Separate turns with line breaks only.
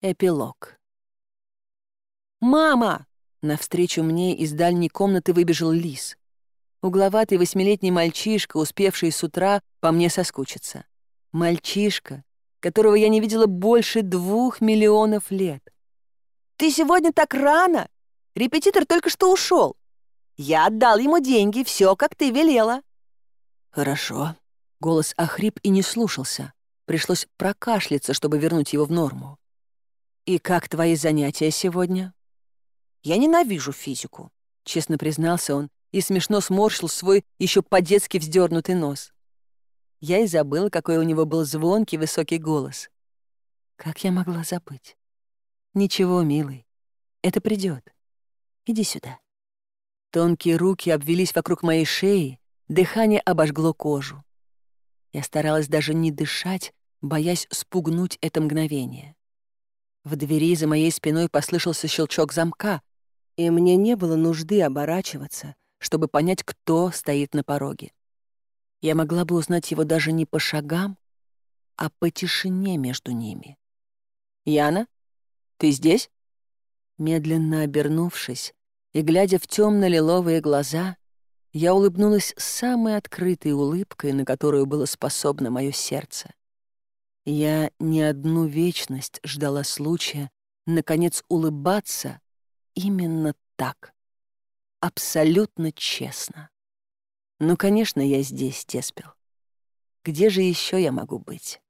Эпилог. «Мама!» — навстречу мне из дальней комнаты выбежал лис. Угловатый восьмилетний мальчишка, успевший с утра по мне соскучиться. Мальчишка, которого я не видела больше двух миллионов лет. «Ты сегодня так рано! Репетитор только что ушел. Я отдал ему деньги, все, как ты велела». «Хорошо». Голос охрип и не слушался. Пришлось прокашляться, чтобы вернуть его в норму. «И как твои занятия сегодня?» «Я ненавижу физику», — честно признался он и смешно сморщил свой еще по-детски вздернутый нос. Я и забыла, какой у него был звонкий высокий голос. Как я могла забыть? Ничего, милый, это придет. Иди сюда. Тонкие руки обвелись вокруг моей шеи, дыхание обожгло кожу. Я старалась даже не дышать, боясь спугнуть это мгновение. В двери за моей спиной послышался щелчок замка, и мне не было нужды оборачиваться, чтобы понять, кто стоит на пороге. Я могла бы узнать его даже не по шагам, а по тишине между ними. «Яна, ты здесь?» Медленно обернувшись и глядя в темно-лиловые глаза, я улыбнулась самой открытой улыбкой, на Я не одну вечность ждала случая, наконец, улыбаться именно так. Абсолютно честно. Ну, конечно, я здесь, Теспел. Где же еще я могу быть?